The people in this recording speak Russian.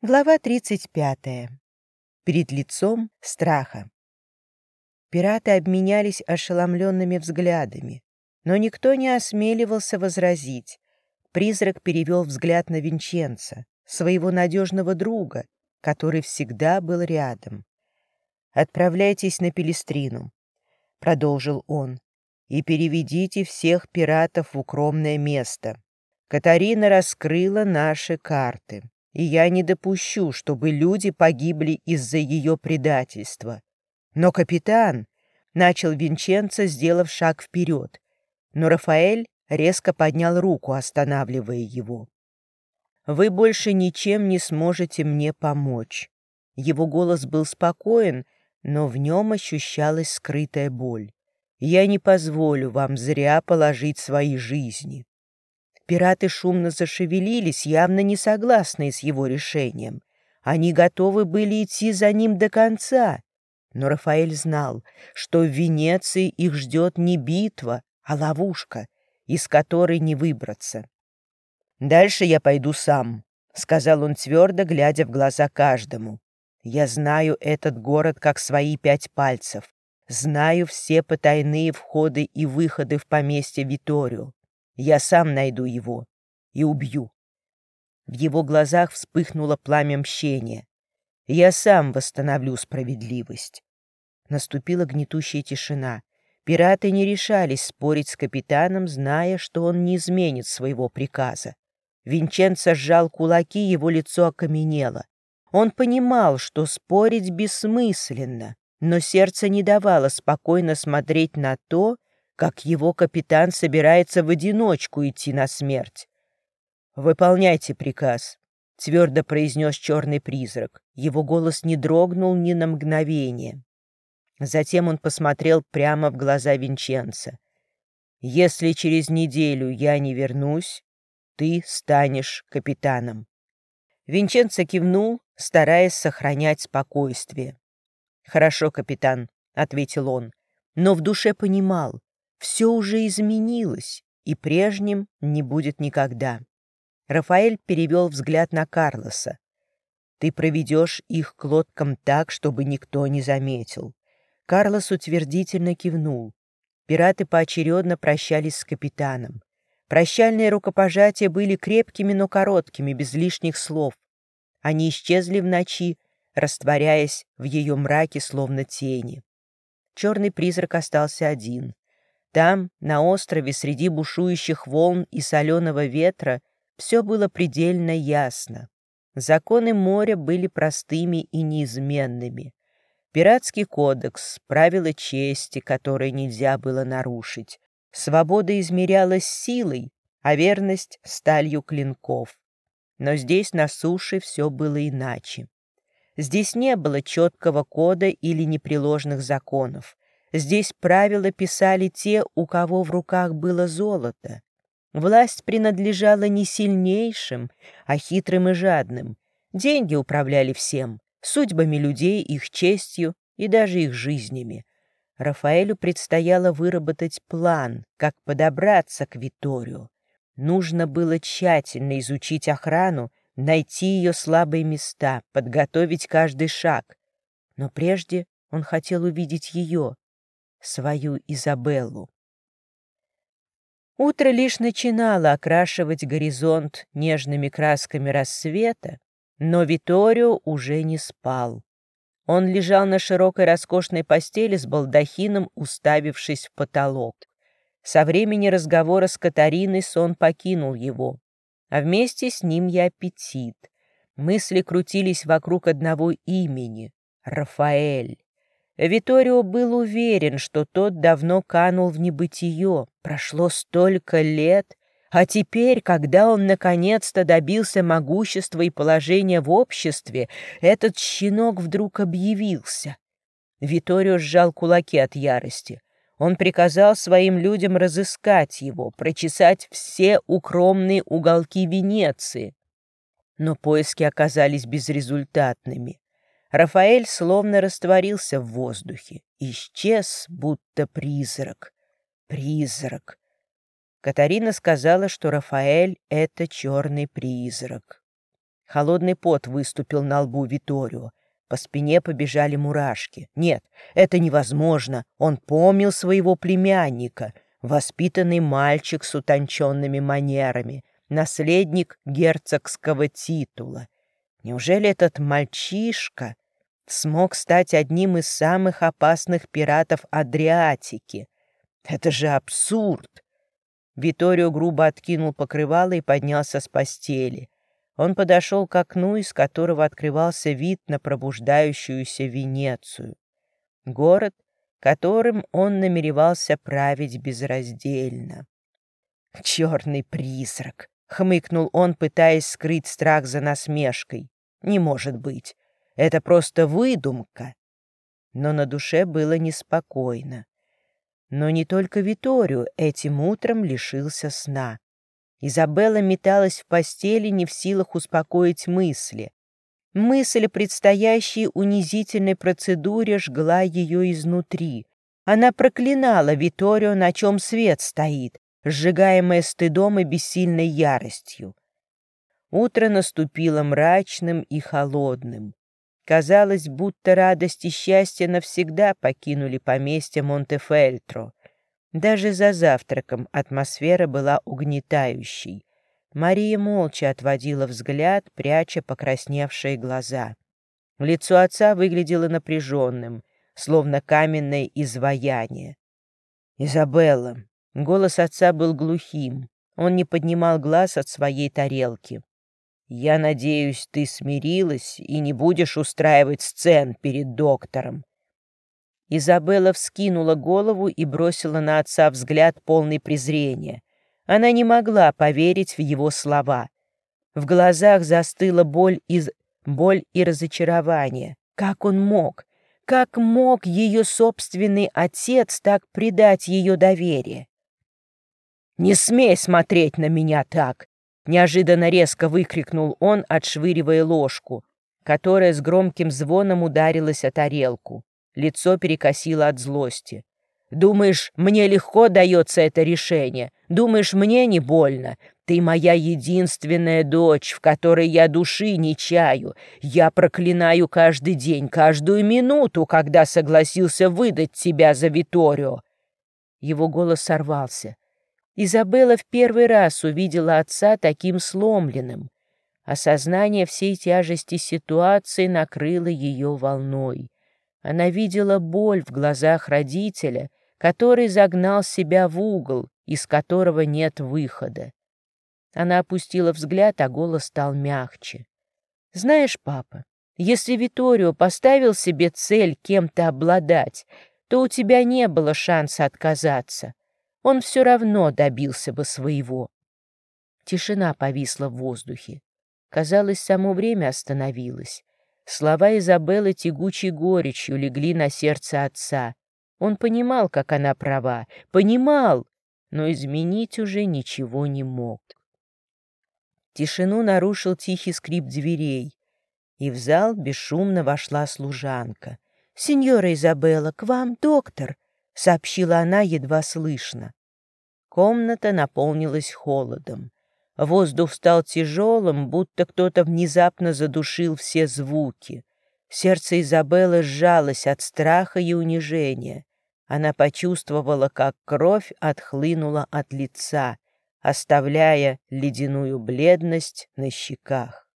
Глава 35. Перед лицом страха. Пираты обменялись ошеломленными взглядами, но никто не осмеливался возразить. Призрак перевел взгляд на Винченца, своего надежного друга, который всегда был рядом. «Отправляйтесь на Пелестрину», — продолжил он, — «и переведите всех пиратов в укромное место. Катарина раскрыла наши карты и я не допущу, чтобы люди погибли из-за ее предательства. Но капитан начал Винченцо, сделав шаг вперед, но Рафаэль резко поднял руку, останавливая его. «Вы больше ничем не сможете мне помочь». Его голос был спокоен, но в нем ощущалась скрытая боль. «Я не позволю вам зря положить свои жизни. Пираты шумно зашевелились, явно не согласные с его решением. Они готовы были идти за ним до конца. Но Рафаэль знал, что в Венеции их ждет не битва, а ловушка, из которой не выбраться. «Дальше я пойду сам», — сказал он твердо, глядя в глаза каждому. «Я знаю этот город как свои пять пальцев. Знаю все потайные входы и выходы в поместье Виторио. Я сам найду его и убью. В его глазах вспыхнуло пламя мщения. Я сам восстановлю справедливость. Наступила гнетущая тишина. Пираты не решались спорить с капитаном, зная, что он не изменит своего приказа. Винченцо сжал кулаки, его лицо окаменело. Он понимал, что спорить бессмысленно, но сердце не давало спокойно смотреть на то, как его капитан собирается в одиночку идти на смерть. «Выполняйте приказ», — твердо произнес черный призрак. Его голос не дрогнул ни на мгновение. Затем он посмотрел прямо в глаза Винченца. «Если через неделю я не вернусь, ты станешь капитаном». Винченцо кивнул, стараясь сохранять спокойствие. «Хорошо, капитан», — ответил он, но в душе понимал, все уже изменилось, и прежним не будет никогда. Рафаэль перевел взгляд на Карлоса. «Ты проведешь их к лодкам так, чтобы никто не заметил». Карлос утвердительно кивнул. Пираты поочередно прощались с капитаном. Прощальные рукопожатия были крепкими, но короткими, без лишних слов. Они исчезли в ночи, растворяясь в ее мраке, словно тени. Черный призрак остался один. Там, на острове, среди бушующих волн и соленого ветра, все было предельно ясно. Законы моря были простыми и неизменными. Пиратский кодекс, правила чести, которые нельзя было нарушить. Свобода измерялась силой, а верность — сталью клинков. Но здесь, на суше, все было иначе. Здесь не было четкого кода или непреложных законов. Здесь правила писали те, у кого в руках было золото. Власть принадлежала не сильнейшим, а хитрым и жадным. Деньги управляли всем, судьбами людей, их честью и даже их жизнями. Рафаэлю предстояло выработать план, как подобраться к Виторию. Нужно было тщательно изучить охрану, найти ее слабые места, подготовить каждый шаг. Но прежде он хотел увидеть ее, свою Изабеллу. Утро лишь начинало окрашивать горизонт нежными красками рассвета, но Виторио уже не спал. Он лежал на широкой роскошной постели с балдахином, уставившись в потолок. Со времени разговора с Катариной сон покинул его, а вместе с ним и аппетит. Мысли крутились вокруг одного имени — Рафаэль. Виторио был уверен, что тот давно канул в небытие. Прошло столько лет, а теперь, когда он наконец-то добился могущества и положения в обществе, этот щенок вдруг объявился. Виторио сжал кулаки от ярости. Он приказал своим людям разыскать его, прочесать все укромные уголки Венеции. Но поиски оказались безрезультатными. Рафаэль словно растворился в воздухе, исчез, будто призрак. Призрак. Катарина сказала, что Рафаэль — это черный призрак. Холодный пот выступил на лбу Виторио. По спине побежали мурашки. Нет, это невозможно. Он помнил своего племянника, воспитанный мальчик с утонченными манерами, наследник герцогского титула. Неужели этот мальчишка смог стать одним из самых опасных пиратов Адриатики? Это же абсурд! Виторио грубо откинул покрывало и поднялся с постели. Он подошел к окну, из которого открывался вид на пробуждающуюся Венецию. Город, которым он намеревался править безраздельно. «Черный призрак!» — хмыкнул он, пытаясь скрыть страх за насмешкой. «Не может быть. Это просто выдумка». Но на душе было неспокойно. Но не только Виторию этим утром лишился сна. Изабелла металась в постели, не в силах успокоить мысли. Мысль о предстоящей унизительной процедуре жгла ее изнутри. Она проклинала Виторио, на чем свет стоит, сжигаемая стыдом и бессильной яростью. Утро наступило мрачным и холодным. Казалось, будто радость и счастье навсегда покинули поместье Монтефельтро. Даже за завтраком атмосфера была угнетающей. Мария молча отводила взгляд, пряча покрасневшие глаза. Лицо отца выглядело напряженным, словно каменное изваяние. «Изабелла!» Голос отца был глухим. Он не поднимал глаз от своей тарелки. «Я надеюсь, ты смирилась и не будешь устраивать сцен перед доктором. Изабелла вскинула голову и бросила на отца взгляд полный презрения. Она не могла поверить в его слова. В глазах застыла боль и, боль и разочарование. Как он мог? Как мог ее собственный отец так предать ее доверие? «Не смей смотреть на меня так!» Неожиданно резко выкрикнул он, отшвыривая ложку, которая с громким звоном ударилась о тарелку. Лицо перекосило от злости. «Думаешь, мне легко дается это решение? Думаешь, мне не больно? Ты моя единственная дочь, в которой я души не чаю. Я проклинаю каждый день, каждую минуту, когда согласился выдать тебя за Виторио». Его голос сорвался. Изабелла в первый раз увидела отца таким сломленным. Осознание всей тяжести ситуации накрыло ее волной. Она видела боль в глазах родителя, который загнал себя в угол, из которого нет выхода. Она опустила взгляд, а голос стал мягче. «Знаешь, папа, если Виторио поставил себе цель кем-то обладать, то у тебя не было шанса отказаться. Он все равно добился бы своего». Тишина повисла в воздухе. Казалось, само время остановилось. Слова Изабеллы тягучей горечью легли на сердце отца. Он понимал, как она права, понимал, но изменить уже ничего не мог. Тишину нарушил тихий скрип дверей, и в зал бесшумно вошла служанка. «Сеньора Изабелла, к вам доктор!» — сообщила она едва слышно. Комната наполнилась холодом. Воздух стал тяжелым, будто кто-то внезапно задушил все звуки. Сердце Изабеллы сжалось от страха и унижения. Она почувствовала, как кровь отхлынула от лица, оставляя ледяную бледность на щеках.